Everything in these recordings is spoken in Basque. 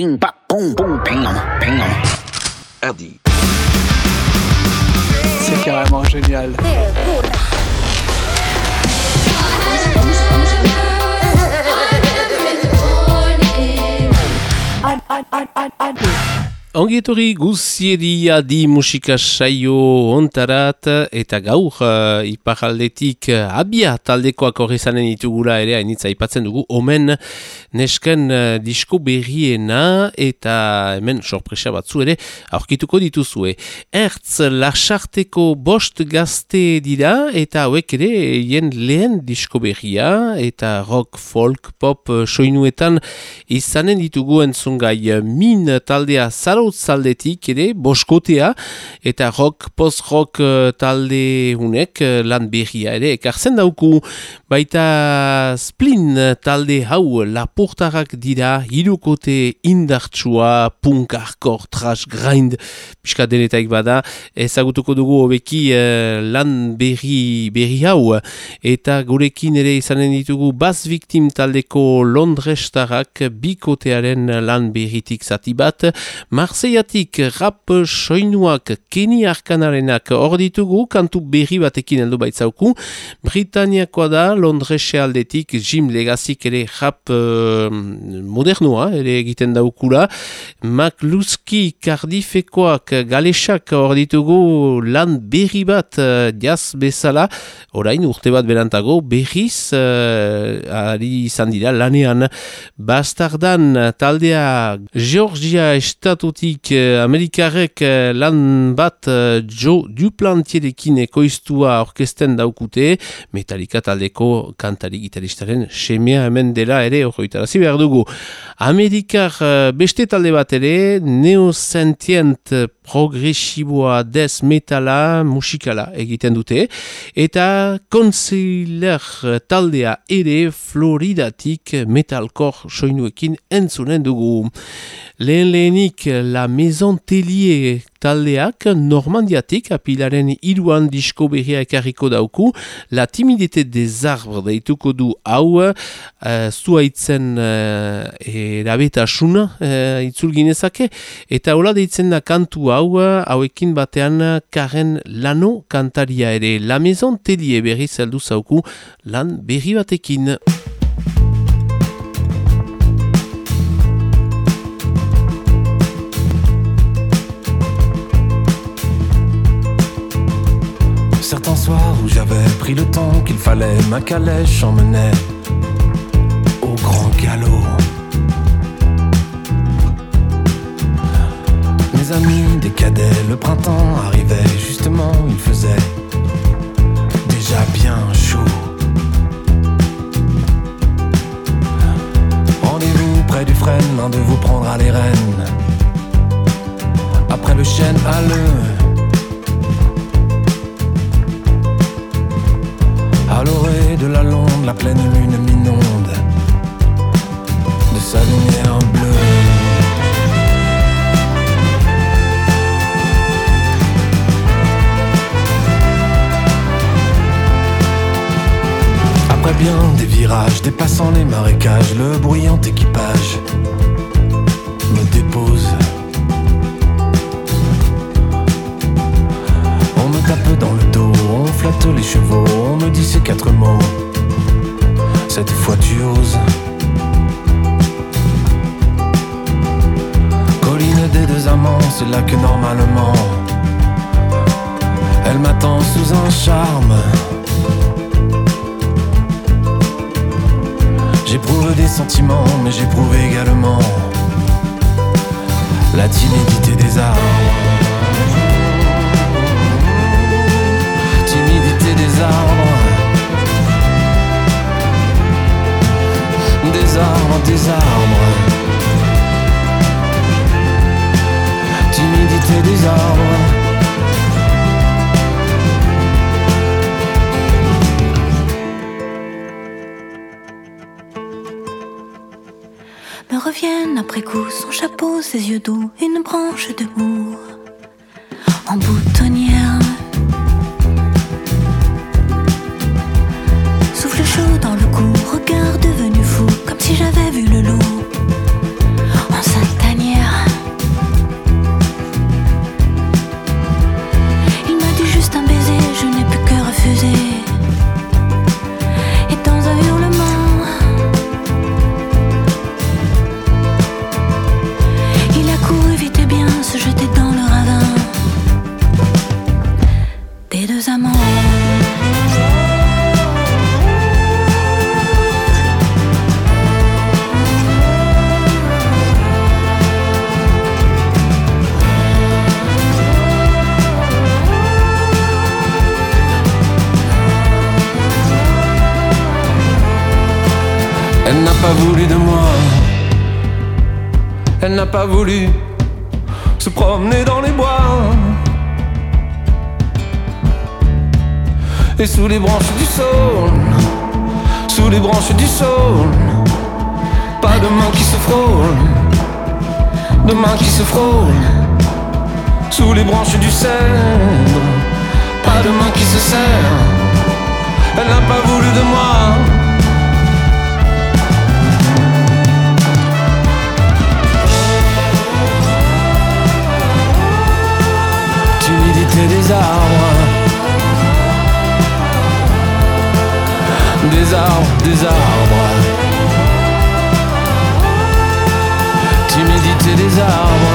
ping, C'est carrément génial. Ongietori guzieria di musika saio ontarat eta gaur uh, iparaldetik uh, abia taldekoak horri zanen ditugula ere hainitza ipatzen dugu omen nesken uh, disko berriena eta hemen sorpresa batzu ere aurkituko dituzue. Ertz lasarteko bost gazte dira eta hauek ere hien lehen disko berria eta rock, folk, pop soinuetan izanen ditugu entzungai min taldea zaro zaldetik ere, boskotea, eta rock, post-rock uh, talde hunek, uh, lan berria ere, ekartzen dauku, baita splin talde hau lapurtarak dira, hirukote indartsua, punk, hardcore, trash, grind, pixka denetaik bada, ezagutuko dugu hobeki uh, lan berri, berri hau, eta gurekin ere izanen ditugu bas victim taldeko Londrestarak bikotearen lan berritik zati bat, Marseillatik rap soinuak Keni Arkanarenak hor ditugu, kantu berri batekin heldu baitzauku. Britaniakoa da, Londrese aldetik, Jim Legazik ere rap uh, modernoa, ere egiten daukula. McLuski Cardiffekoak galesak hor ditugu lan berri bat uh, jaz bezala, orain urte bat berantago, berriz uh, ari izan dira lanean. Bastardan taldea Georgia estatutik uh, Amerikarek uh, lan bat uh, Joe Duplantierekin ekoiztua orkesten daukute, Metallica taldeko kantari gitaristaren semea hemen dela ere horretarazi behar dugu. Amerikar uh, beste talde bat ere, neosentient progresiboa des metala musikala egiten dute, eta konsiler taldea ere Floridatik metalkor soinuekin entzunen dugu. Lehen lehenik La Maison Tellier taldeak Normandiatik apilaren iruan disko berria ekarriko dauku. La Timidete des Arbres deituko du hau uh, zuaitzen uh, erabetasuna uh, itzul ginezake. Eta hola deitzen da kantu hau hauekin batean Karen Lano kantaria ere. La Maison Tellier berri zeldu zauku lan berri batekin qu'il fallait, ma calèche emmenait au grand galop. Mes amis, des cadets, le printemps arrivait, justement, il faisait déjà bien chaud. Rendez-vous près du frêne, l'un de vous prendra les rênes. Après le chêne à l'œuf. À l'orée de la londe, la pleine lune m'inonde de sa lumière bleue. Après bien des virages, dépassant les marécages, le bruyant équipage Elle n'a pas voulu de moi. Elle n'a pas voulu se promener dans les bois. Et sous les branches du saule, sous les branches du saule, pas de main qui se frôle, de main qui se frôle, sous les branches du cèdre, pas de main qui se serre. Elle n'a pas voulu de moi. Des arbres. Des arbres, des arbres. Timidité des arbres.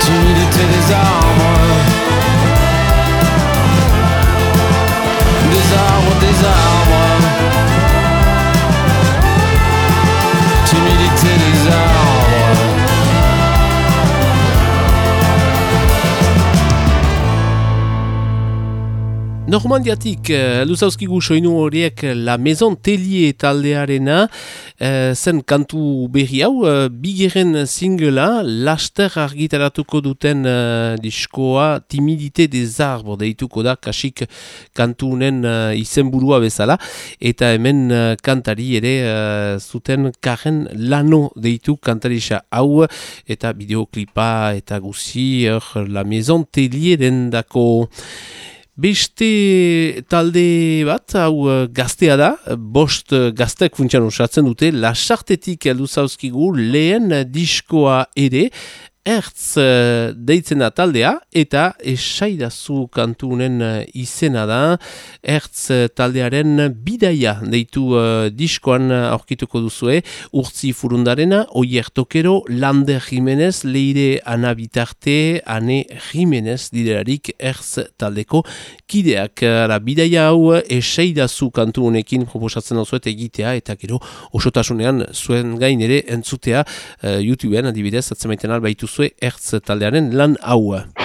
Timidité des arbres. Normandiatik, uh, luzauzkigu soinu horiek La Maison Tellier taldearena, uh, zen kantu berri hau, uh, bigeren singela, laster argitaratuko duten uh, diskoa Timidite des Arbres, deituko da, kasik kantunen uh, izenburua bezala, eta hemen uh, kantari ere uh, zuten karen lano deitu kantarisa hau, eta bideoklipa eta guzi, La Maison Tellier dendako... Beste talde bat, hau eh, gaztea da, bost eh, gazteak funtsian usatzen dute, lasartetik aldu zauzkigu lehen diskoa ere, ertz uh, deitzen da taldea eta esaidazu kantunen uh, izena da. Ertz uh, taldearen bidaia deitu diskoan aurkituko duzue. Urtzi furundarena, oier tokero lande jimenez, leire anabitarte, ane jimenez diderarik ertz taldeko kideak, ara bidaia hau esaidazu kantu honekin proposatzen dauzuet egitea eta gero osotasunean zuen gain ere entzutea uh, YouTubean adibidez atzemaiten albaitu duzue ertz taldearen lan hau.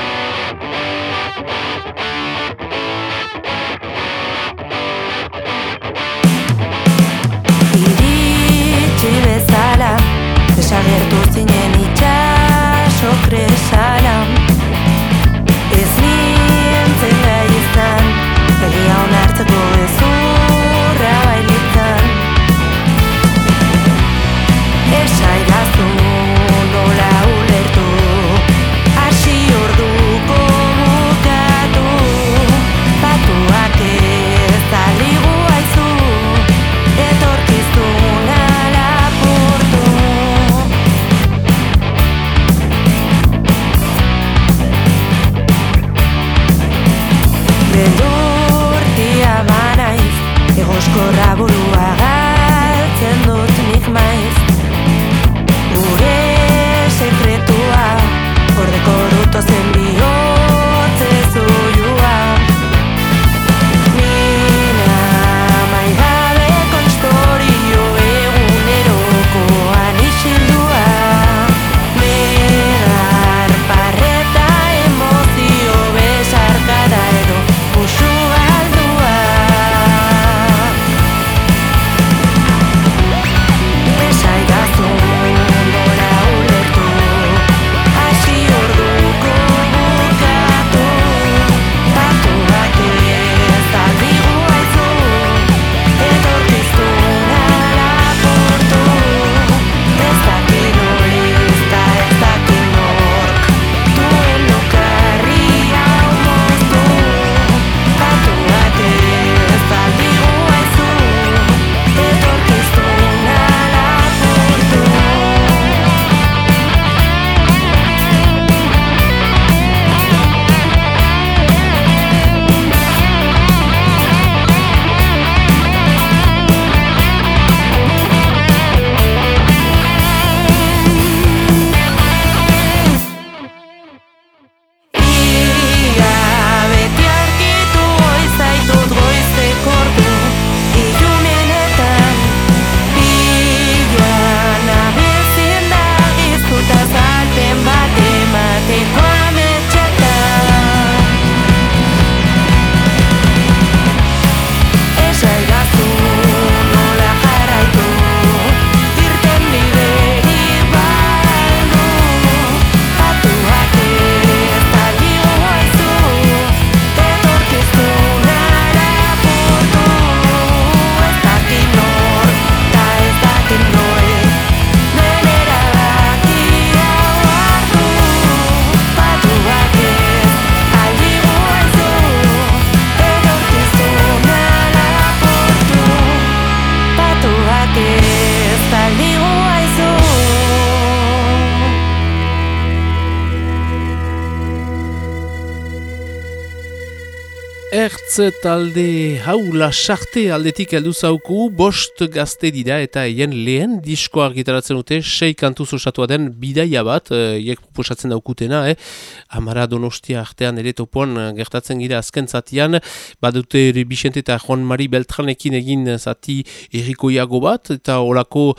Ertz talde hau lasarte aldetik heldu zauku, bost gazte dira eta hien lehen disko argitaratzen dute, sei kantuz osatua den bidaia bat, hiek e, proposatzen daukutena, eh? amara donostia artean ere topoan gertatzen gira azken zatian, badute Bixente eta Juan Mari Beltranekin egin zati errikoiago bat, eta olako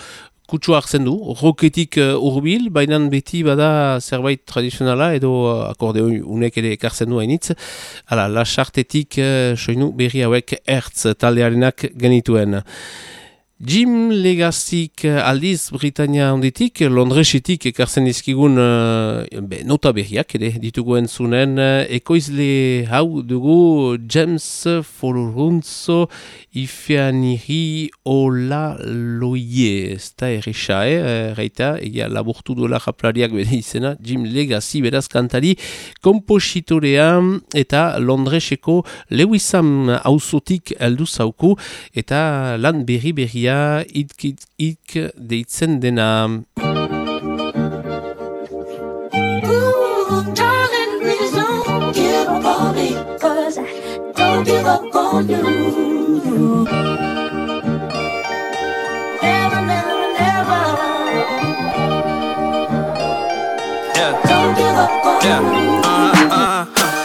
kutsu hartzen du, roketik uh, urbil, baina beti bada zerbait tradizionala edo uh, akorde unek ere ekartzen du hainitz. Hala, lasartetik uh, soinu berri hauek ertz taldearenak genituen. Jim Legazik eh, aldiz Britania onditik, Londresetik ekartzen dizkigun uh, be, nota berriak, ere dituguen zunen, uh, ekoizle hau dugu James Foloruntzo Ifeaniri Ola Loie, ez da erresa, eh, reita, egia laburtu duela japlariak bere izena, Jim Legacy beraz kantari, kompositorean eta Londreseko Lewisam hauzotik eldu zauku, eta lan berri berria abestia deitzen dena.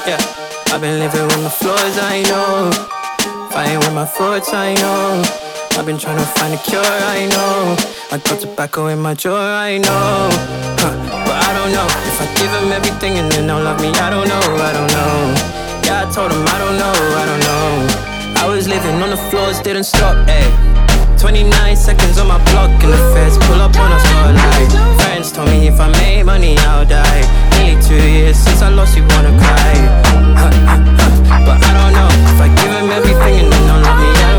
Yeah. I've been living on the floors, I know. Fighting with my thoughts, I know. I've been trying to find a cure, I know. I got tobacco in my drawer, I know. Huh, but I don't know if I give him everything and then they'll love me. I don't know, I don't know. Yeah, I told him I don't know, I don't know. I was living on the floors, didn't stop, ayy. 29 seconds on my block and the feds pull up on us all night. Friends told me if I made money, I'll die. Nearly two years since I lost you, wanna cry. but I don't know if I give him everything and then they'll love me. Don't I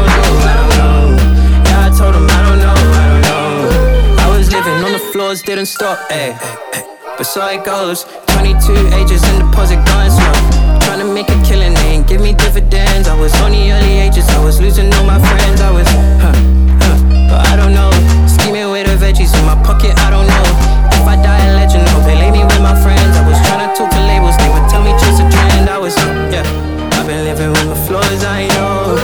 floors, didn't stop, ayy. But so it goes. 22 ages in deposit going slow. Trying to make a killing, they ain't give me dividends. I was on the early ages, I was losing all my friends. I was, huh, huh, but I don't know. Scheming with the veggies in my pocket, I don't know. If I die a legend, hope they lay me with my friends. I was trying to talk to labels, they would tell me just a trend. I was, yeah, I've been living with my floors, I know.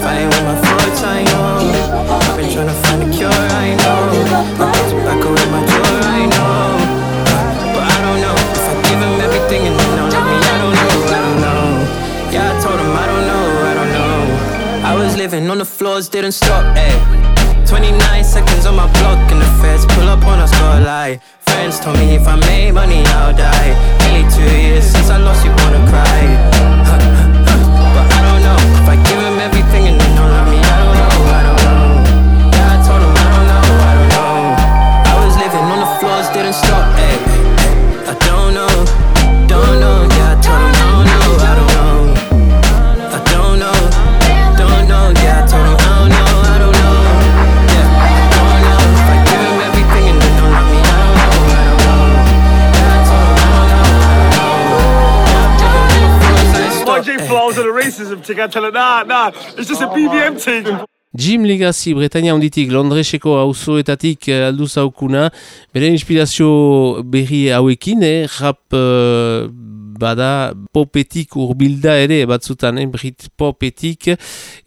Fighting with my thoughts, I know. I've been trying to find a cure, I know. I. But I don't know if I give him everything and then don't love me. I don't know, I don't know. Yeah, I told him I don't know, I don't know. I was living on the floors, didn't stop, ayy. 29 seconds on my block and the feds pull up on us, got lie. Friends told me if I made money, I'll die. Nearly two years since I lost you, wanna cry. but I don't know if I didn't stop, ayy. I don't know, don't know, yeah, I told him I don't know, I don't know. I don't know, don't know, yeah, I told him I don't know, I don't know. Yeah, I don't know. If I give him everything and then don't love me, I don't know, I don't know. Yeah, I told him I don't know, I don't know. YG flows and the racism thing, I tell her, nah, nah, it's just a BBM thing. Jim Legacy Bretania onditik Londreseko auzoetatik eh, aldu zaukuna, bere inspirazio berri hauekin, eh, rap uh, bada popetik urbilda ere batzutan, eh, brit popetik,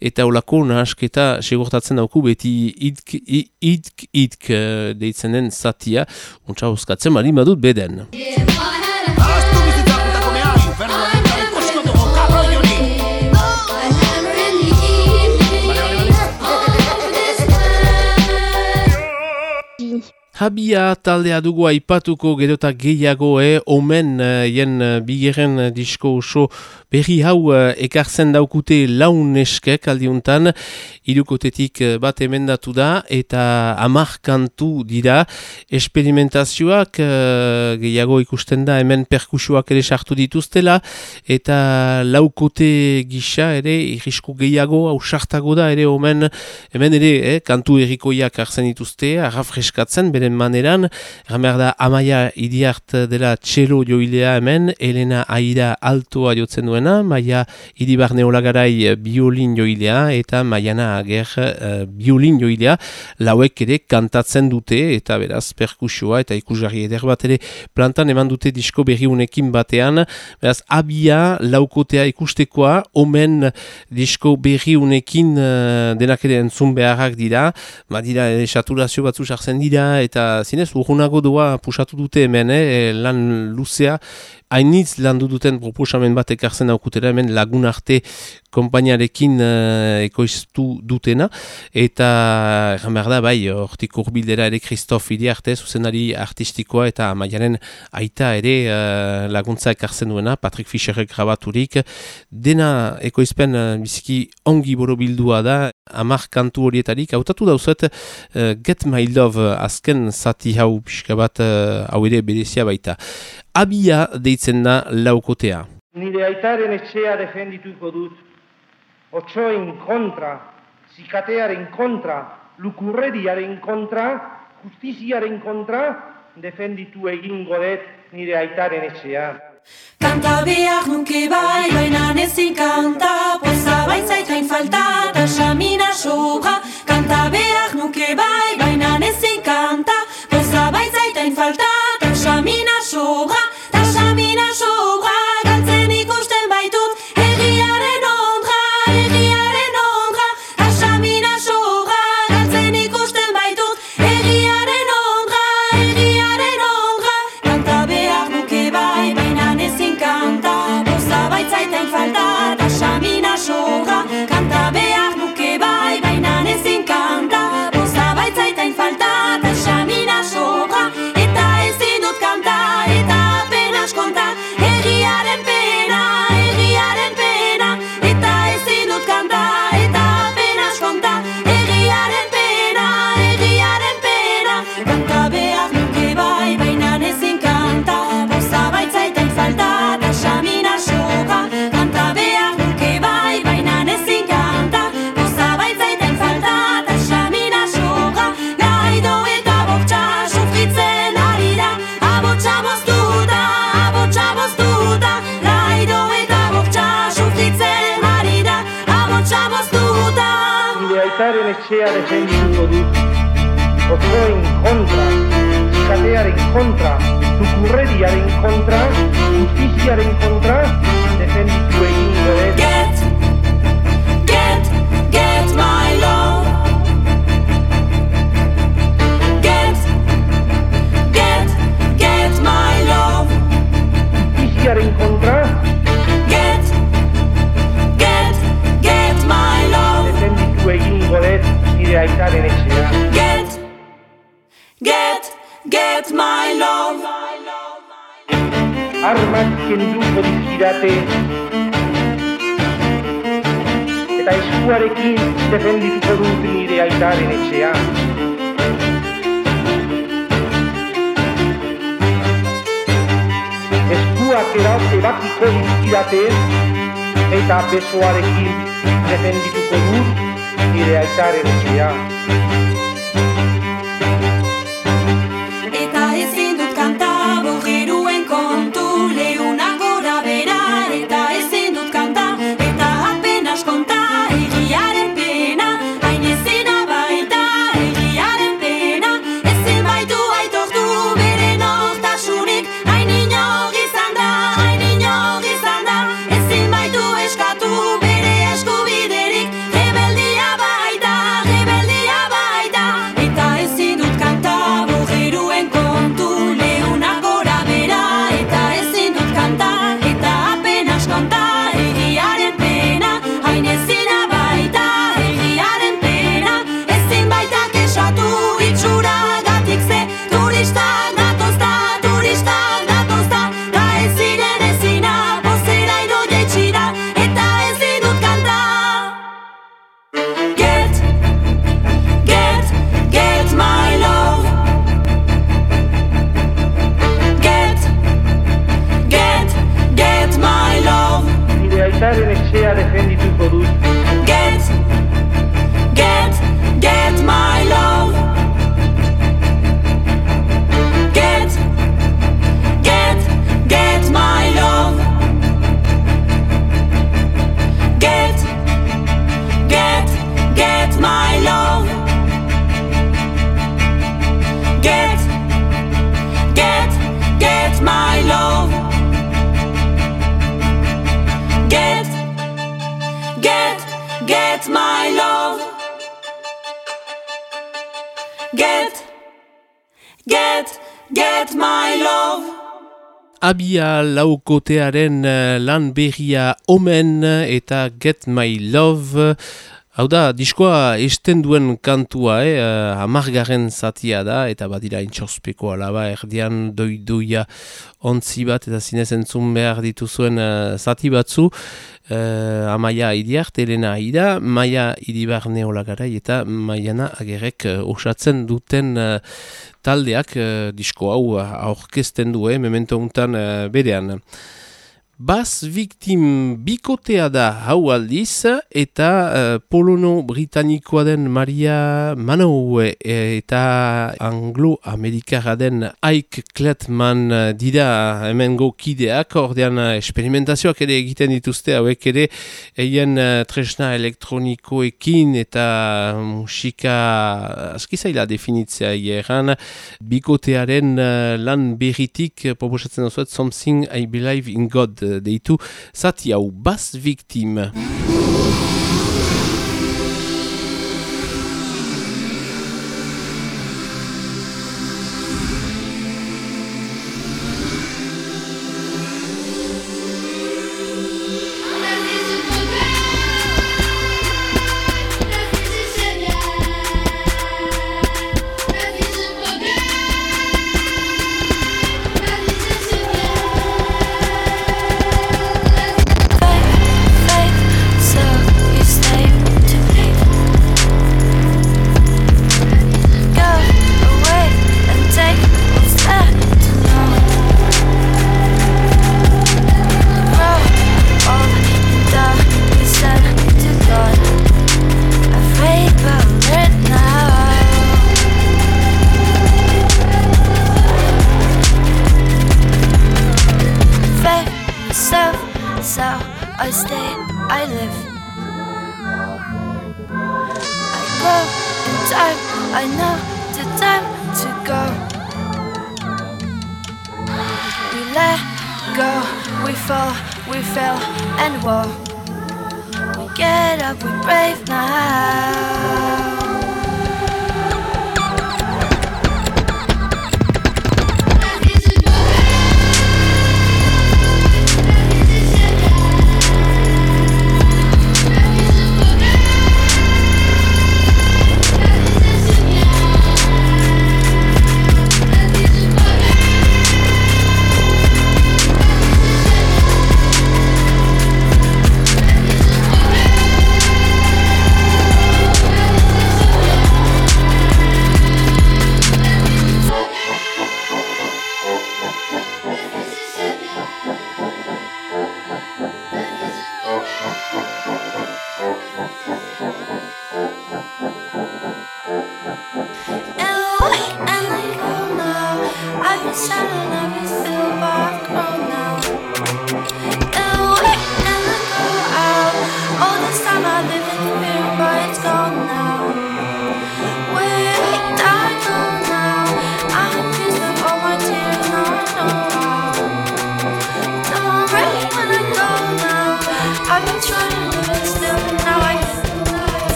eta olako nahasketa segurtatzen dauku beti itk, itk, itk, deitzen den zatia, untsa uskatzen bali badut beden. Habia taldea dugu aipatuko gedota gehiago, eh? omen uh, jen uh, bigeren uh, disko oso berri hau uh, ekartzen daukute laun eskek aldiuntan, irukotetik uh, bat emendatu da eta amarkantu dira. Esperimentazioak uh, gehiago ikusten da hemen perkusuak ere sartu dituztela eta laukote gisa ere irrisko gehiago hau sartago da ere omen. Hemen ere eh, kantu errikoiak hartzen dituzte, arrafreskatzen, bere beren maneran, Ramer da Amaia Idiart dela txelo joilea hemen, Elena Aira altoa jotzen duena, Maia Idibarne Olagarai biolin joilea, eta Maiana Ager uh, biolin joilea, lauek ere kantatzen dute, eta beraz perkusioa, eta ikusgarri eder bat ere plantan eman dute disko berriunekin batean, beraz abia laukotea ikustekoa, omen disko berriunekin uh, denak ere entzun beharrak dira, ma dira, e, saturazio batzu sartzen dira, eta zinez, urgunago doa pusatu dute hemen, eh, lan luzea, hainitz landu duten proposamen bat ekartzen aukutera hemen lagun arte kompainiarekin uh, ekoiztu dutena. Eta behar da bai hortik urbildera ere Kristof arte zuzenari artistikoa eta maiaren aita ere uh, laguntza ekartzen duena Patrick Fischerrek grabaturik. Dena ekoizpen uh, biziki ongi boro bildua da amar kantu horietarik. Hautatu dauzet uh, Get My Love azken zati hau pixka bat uh, hau ere berezia baita abia deitzen da laukotea. Nire aitaren etxea defendituko dut, otsoen kontra, zikatearen kontra, lukurrediaren kontra, justiziaren kontra, defenditu egingo dut nire aitaren etxea. Kanta behar nuke bai, baina nezin kanta, poza baitzaitain falta, eta xamina sobra. Kanta behar nuke bai, baina nezin kanta, poza baitzaitain falta, etxea defendituko dut. Otzoen kontra, zikatearen kontra, dukurrediaren kontra, justiziaren kontra, defenditu egin dut. Get, get, get my love. Get, get, get my love. Justiziaren kontra, Get, nire aitaren etxea. Get, get, get my love. Armak kenduko dizkidate eta eskuarekin defendituko dut nire aitaren etxea. Eskuak erat ebakiko dizkidate eta besoarekin defendituko dut nire aitaren etxea. Abia laukotearen eh, lan berria omen eta Get My Love. Hau da, diskoa esten duen kantua, eh? uh, amargaren zatia da, eta badira intxospeko alaba, erdian doiduia ontzi bat, eta zinez entzun behar dituzuen uh, zati batzu, uh, amaia idiart, Elena Aida, maia idibar neolagarai, eta maiana agerek uh, osatzen duten taldeak uh, disko hau aurkezten du, eh? memento untan uh, berean. Baz viktim bikotea da hau aldiz eta uh, polono britanikoa den Maria Manoue eta anglo-amerikara den Ike Kletman dira hemen kideak, ordean experimentazioak ere egiten dituzte hauek ere eien uh, tresna elektronikoekin eta musika askizaila definitzea hieran bikotearen uh, lan berritik proposatzen duzuet Something I Believe in God deitu zati hau bas viktim.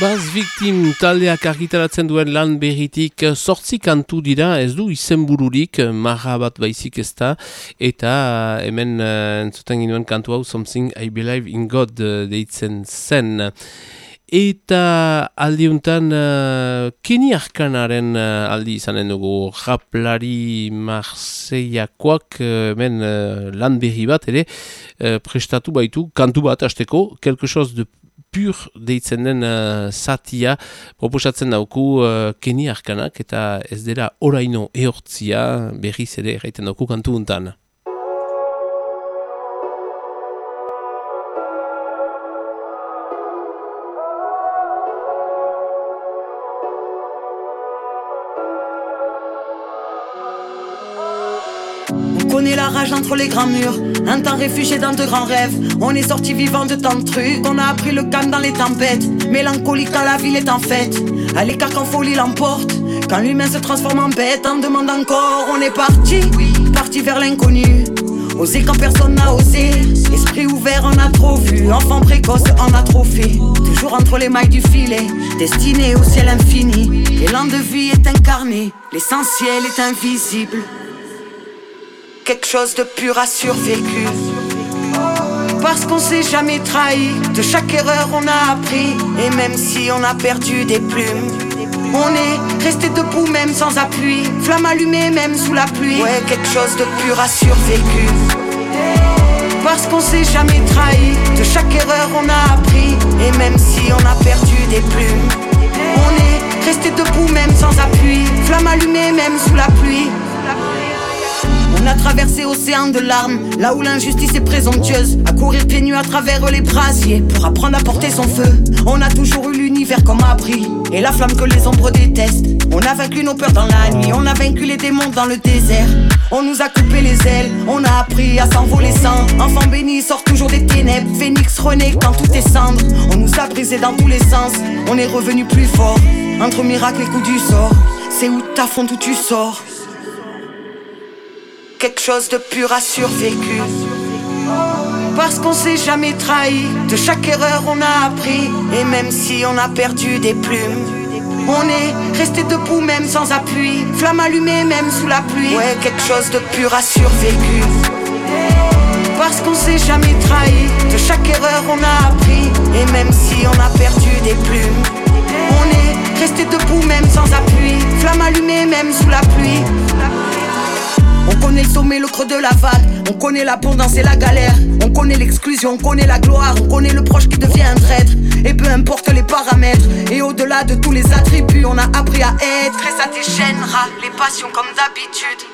Baz Victim taldeak argitaratzen duen lan berritik sortzi kantu dira, ez du izenbururik, marra bat baizik ez da, eta hemen uh, entzuten ginuen kantu hau Something I Believe in God deitzen zen. Eta aldiuntan uh, Kenny Arkanaren uh, aldi izanen dugu raplari Marseillakoak uh, hemen uh, lan berri bat ere uh, prestatu baitu kantu bat hasteko, quelque chose de pur deitzen den uh, satia proposatzen dauku uh, Kenny Arkanak eta ez dela oraino ehortzia berriz ere erraiten dauku kantu untan. connaît la rage entre les grands murs. Un temps réfugié dans de grands rêves. On est sorti vivant de tant de trucs. On a appris le calme dans les tempêtes. Mélancolique quand la ville est en fête. À l'écart quand folie l'emporte. Quand l'humain se transforme en bête, on demande encore. On est parti, parti vers l'inconnu. Oser quand personne n'a osé. Esprit ouvert, on a trop vu. Enfant précoce, on a trop fait. Toujours entre les mailles du filet. Destiné au ciel infini. L'élan de vie est incarné. L'essentiel est invisible quelque chose de pur a survécu. Parce qu'on s'est jamais trahi, de chaque erreur on a appris. Et même si on a perdu des plumes, on est resté debout même sans appui. Flamme allumée même sous la pluie. Ouais, quelque chose de pur a survécu. Parce qu'on s'est jamais trahi, de chaque erreur on a appris. Et même si on a perdu des plumes, on est resté debout même sans appui. Flamme allumée même sous la pluie. On a traversé océan de larmes, là où l'injustice est présomptueuse. À courir pieds à travers les brasiers pour apprendre à porter son feu. On a toujours eu l'univers comme abri et la flamme que les ombres détestent. On a vaincu nos peurs dans la nuit, on a vaincu les démons dans le désert. On nous a coupé les ailes, on a appris à s'envoler sans. Enfant béni sort toujours des ténèbres, phénix renaît quand tout est cendre. On nous a brisé dans tous les sens, on est revenu plus fort. Entre miracles et coups du sort, c'est où ta fond où tu sors? Quelque chose de pur a survécu. Parce qu'on s'est jamais trahi, de chaque erreur on a appris. Et même si on a perdu des plumes, on est resté debout même sans appui. Flamme allumée même sous la pluie. Ouais, quelque chose de pur a survécu. Parce qu'on s'est jamais trahi, de chaque erreur on a appris. Et même si on a perdu des plumes, on est resté debout même sans appui. Flamme allumée même sous la pluie. On connaît le sommet, le creux de la vague. On connaît l'abondance et la galère. On connaît l'exclusion, on connaît la gloire. On connaît le proche qui devient un traître. Et peu importe les paramètres. Et au-delà de tous les attributs, on a appris à être. Et ça déchaînera les passions comme d'habitude.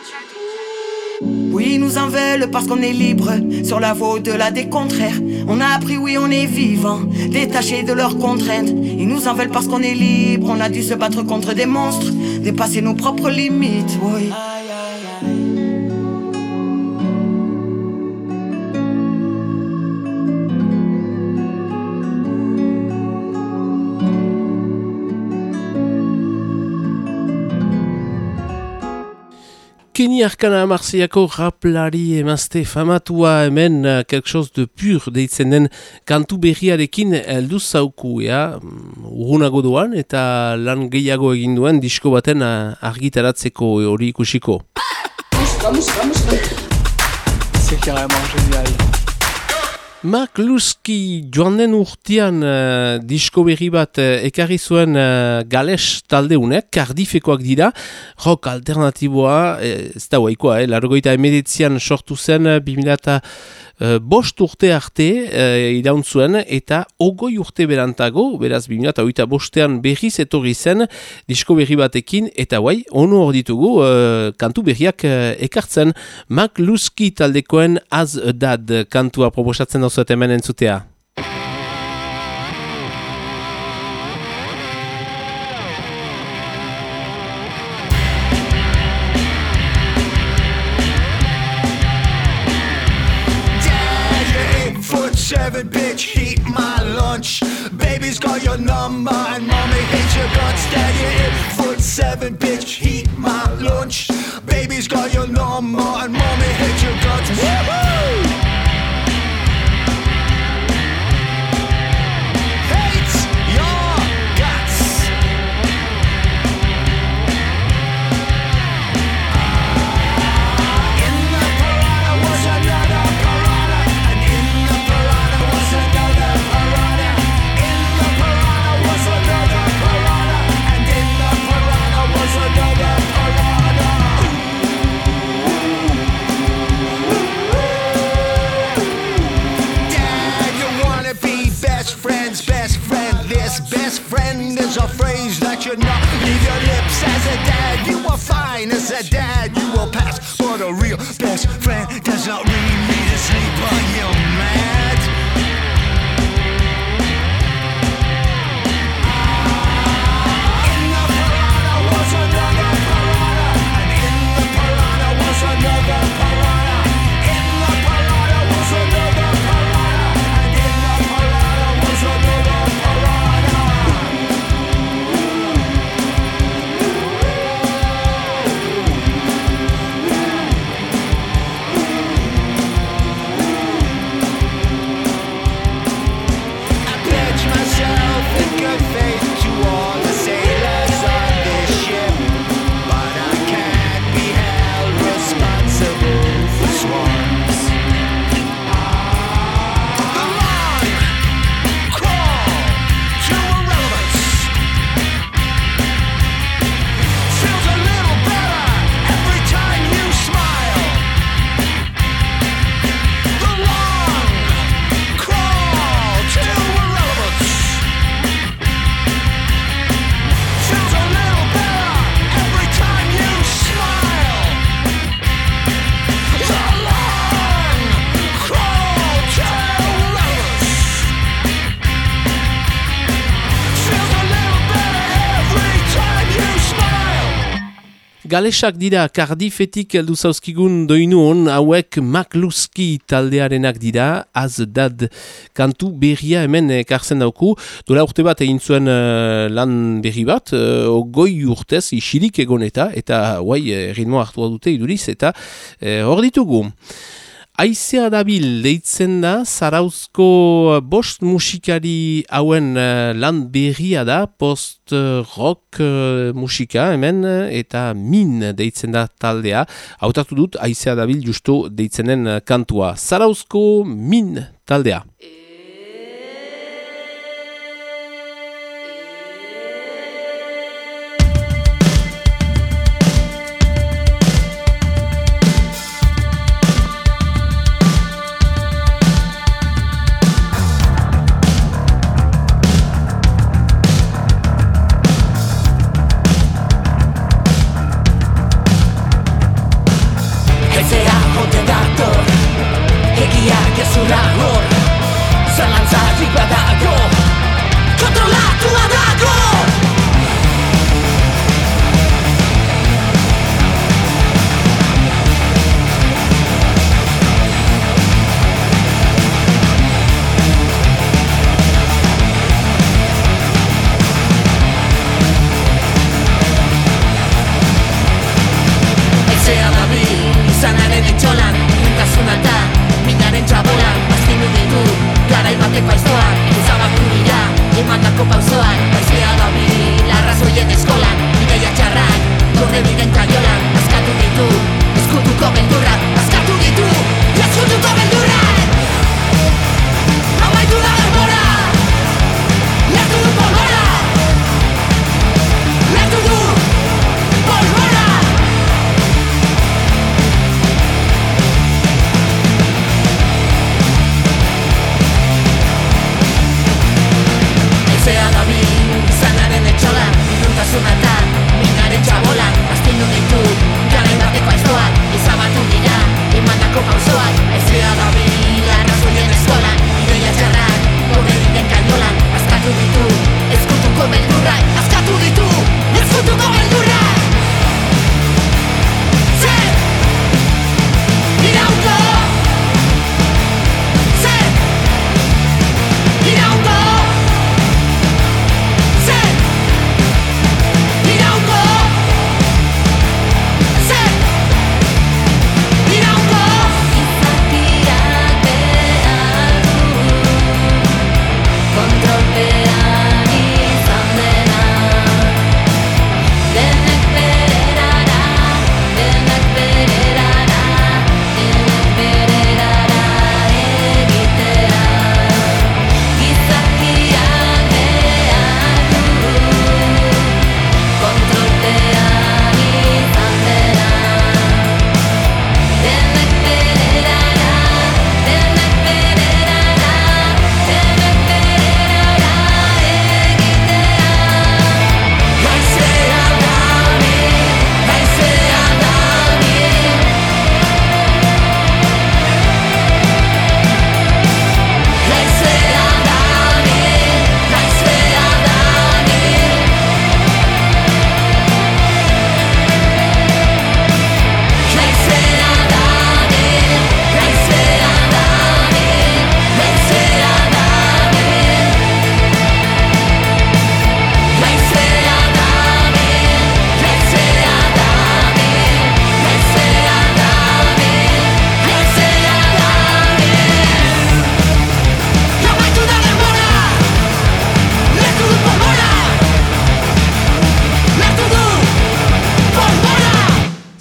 Oui, ils nous en veulent parce qu'on est libre sur la voie au-delà des contraires. On a appris, oui, on est vivant, détaché de leurs contraintes. Ils nous en veulent parce qu'on est libre. On a dû se battre contre des monstres, dépasser nos propres limites. Kenny Arkana Marseillako raplari emazte famatua hemen uh, quelque chose de pur deitzen den kantu berriarekin heldu zauku, ja, mm, urgunago duan eta lan gehiago egin duen disko baten uh, argitaratzeko hori ikusiko. C'est carrément génial. Mark Luski joan den urtean uh, disko berri bat uh, ekarri zuen uh, gales taldeunek, kardifekoak dira, rock alternatiboa, ez da huaikoa, eh, largoita emedetzian sortu zen, uh, uh, bost urte arte uh, iraun zuen eta ogoi urte berantago, beraz 2008 bostean berriz etorri zen disko berri batekin eta guai, onu hor ditugu uh, kantu berriak uh, ekartzen Mac Luski taldekoen az dad kantua proposatzen dauzuet hemen entzutea. Seven, bitch, heat my lunch. Baby's got your number and mommy hates your guts. Dad, you eight foot seven, bitch, heat my lunch. Baby's got your number and mommy hates your guts. Woo-hoo! Should not leave your lips as a dad. You are fine as a dad, you will pass. Galesak dira Cardifetik heldu zauzkigun doinu hon hauek Makluski taldearenak dira Az Dad kantu berria hemen ekartzen dauku. Dola urte bat egin zuen eh, lan berri bat uh, goi urtez isilik egon eta eta guai uh, ritmo hartua dute iduriz eta eh, hor ditugu Aizea dabil deitzen da, zarauzko bost musikari hauen eh, lan berria da, post-rock eh, musika hemen, eh, eta min deitzen da taldea. Hautatu dut, aizea dabil justo deitzenen kantua. Zarauzko min taldea. Haizea manata mi derecha bola hasta no me tú ya le da de cuatro a y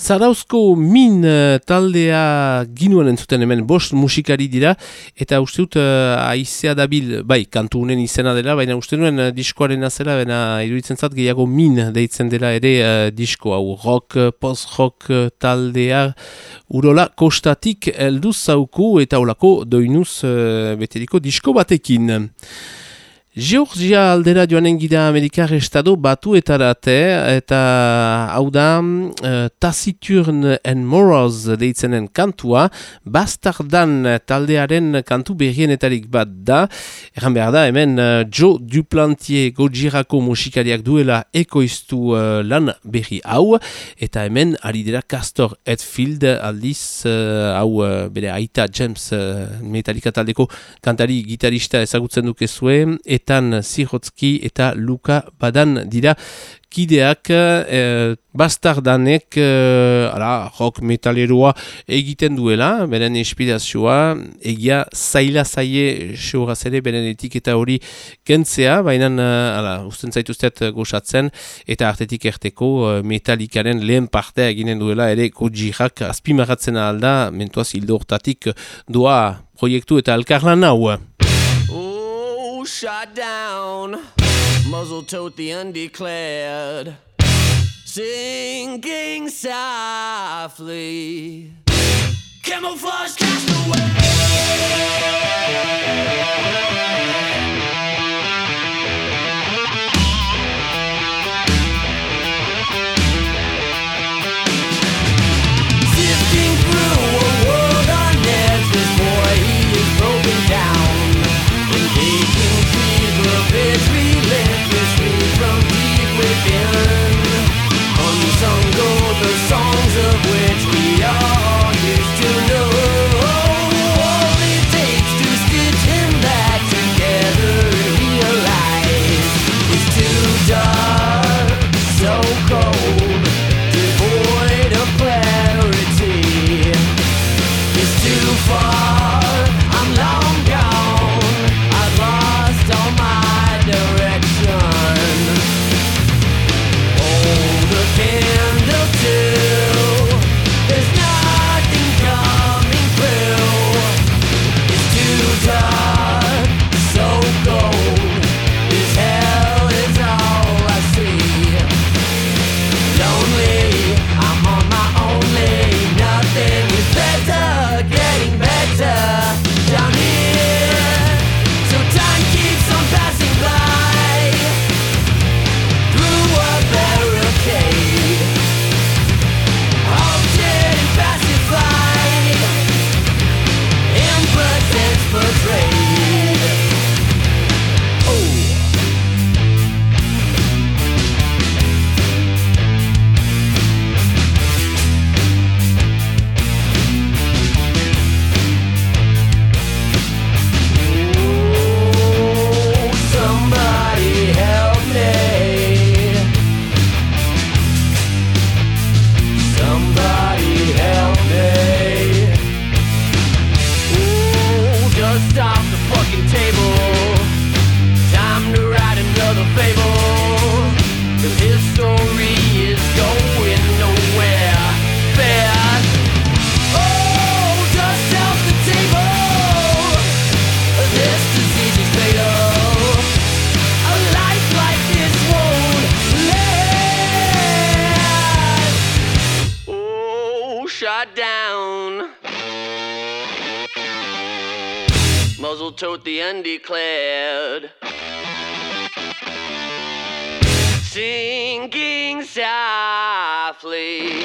Zarauzko min uh, taldea ginuen entzuten hemen bost musikari dira, eta uste dut uh, aizea dabil, bai, kantu unen izena dela, baina uste duen uh, diskoaren azela, baina iruditzen zat gehiago min deitzen dela ere uh, disko hau rock, post-rock uh, taldea urola kostatik elduz zauku eta olako doinuz uh, beteriko disko batekin. Georgia aldera joanen gira Amerikar Estado batu eta hau da uh, Taciturn and Morals deitzenen kantua, bastardan taldearen kantu berrienetarik bat da, erran behar da hemen uh, Joe Duplantier gojirako musikariak duela ekoiztu uh, lan berri hau, eta hemen ari dira Castor Edfield aldiz hau uh, bere aita James uh, Metallica taldeko kantari gitarista ezagutzen dukezue, eta Etan Zirotski eta Luka Badan dira kideak e, bastardanek e, ala, rock metaleroa egiten duela, beren inspirazioa, egia zaila zaie seuraz ere beren etiketa hori kentzea, baina ala, usten zaituztet goxatzen, eta artetik erteko metalikaren lehen partea eginen duela ere kojihak azpimaratzen alda, mentuaz hildo hortatik doa proiektu eta alkarlan hau. Shot down, muzzle tote the undeclared, sinking softly, camouflage cast tote the undeclared. Sinking softly.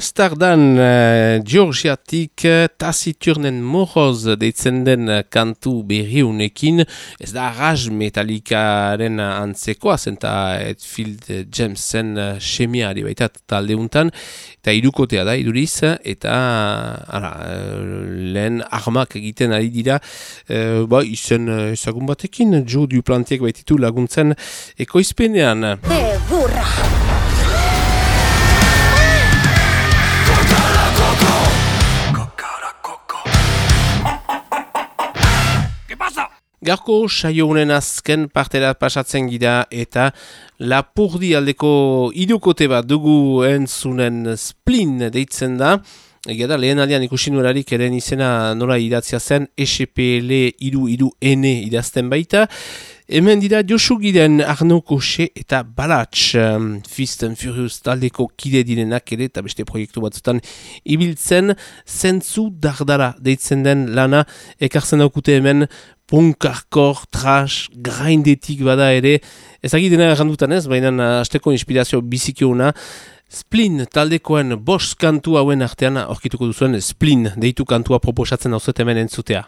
Bastardan uh, Georgiatik uh, taziturnen moroz deitzen den uh, kantu berriunekin, ez da raj metalikaren antzekoa, zenta Edfield Jamesen uh, semia baita talde untan, eta irukotea da iduriz, eta ara, lehen armak egiten ari dira, ba, izen ezagun batekin, jo du plantiek baititu laguntzen ekoizpenean. E, Garko saio honen azken partera pasatzen gira eta lapurdi aldeko idukote bat dugu entzunen splin deitzen da. Egia da, lehen aldean ikusi nuerarik eren izena nola idatzia zen SPL iru iru N idazten baita. Hemen dira Josu Giren Arno Koxe eta Balats um, Fist and Furious taldeko kide direnak ere eta beste proiektu batzutan ibiltzen zentzu dardara deitzen den lana ekartzen daukute hemen punkarkor, trash, grindetik bada ere ezagitena errandutan ez, baina hasteko inspirazio bizikiona Splin taldekoen bost kantu hauen artean aurkituko duzuen Splin deitu kantua proposatzen hau hemen entzutea.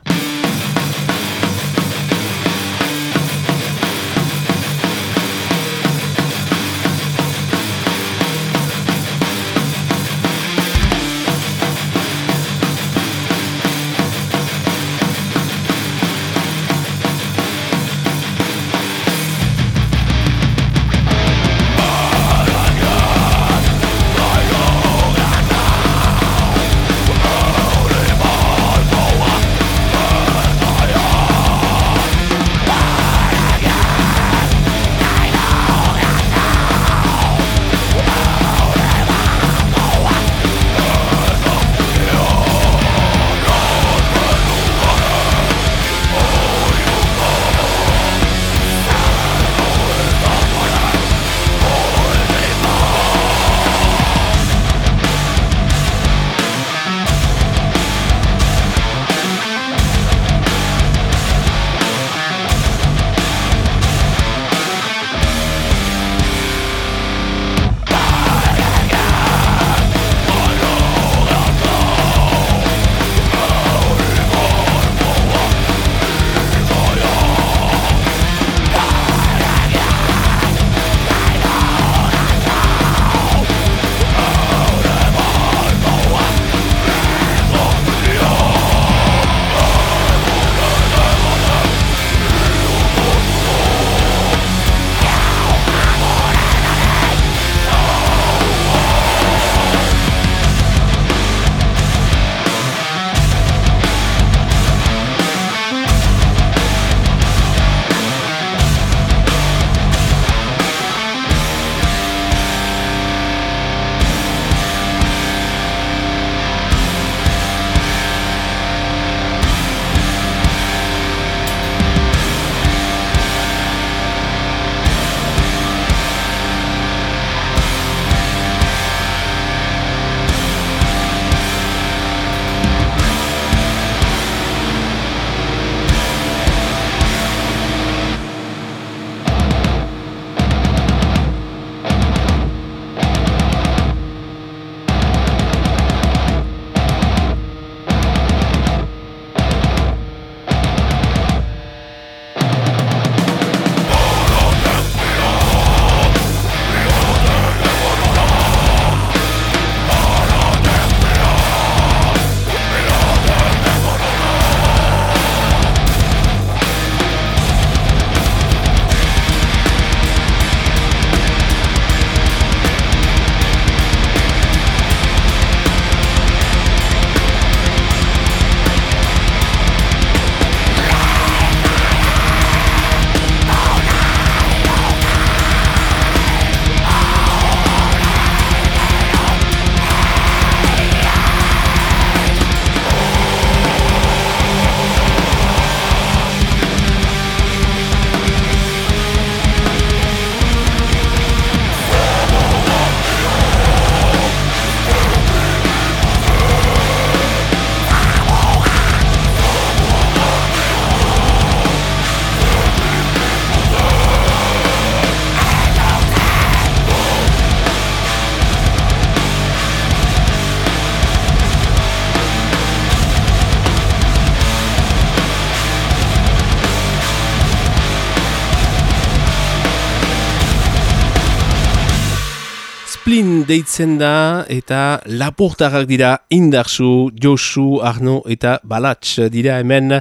Deitzen da eta laportarrak dira indarsu, Josu, Arno eta Balatx dira hemen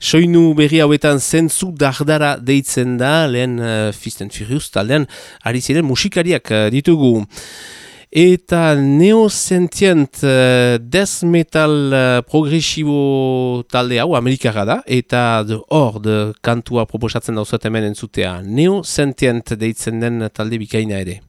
soinu berri hauetan zentzu dardara deitzen da lehen uh, Fist and Furious taldean ari ziren musikariak uh, ditugu. Eta neosentient uh, death metal uh, progresibo talde hau Amerikara da eta The Horde kantua proposatzen dauzat hemen entzutea. Neosentient deitzen den talde bikaina ere.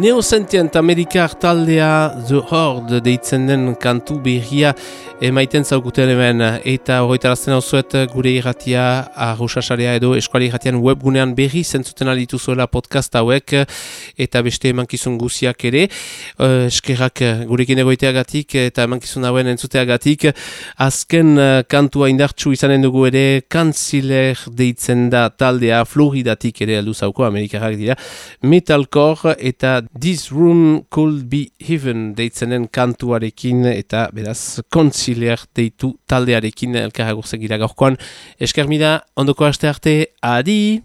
Neosentient Amerikar taldea The Horde deitzen den kantu berria emaiten zaukuten hemen. Eta horretarazten hau zuet gure irratia arrosasarea edo eskuali irratian webgunean berri zentzuten alitu zuela podcast hauek. Eta beste emankizun guziak ere uh, eskerrak gurekin egoiteagatik eta emankizun hauen entzuteagatik. Azken uh, kantua indartsu izanen dugu ere kantziler deitzen da taldea floridatik ere aldu zauko Amerikarrak dira. Metalcore eta This Room Could Be Heaven deitzenen kantuarekin eta beraz kontziliar deitu taldearekin elkarra gurzegira gaurkoan. Esker mida, ondoko aste arte, adi!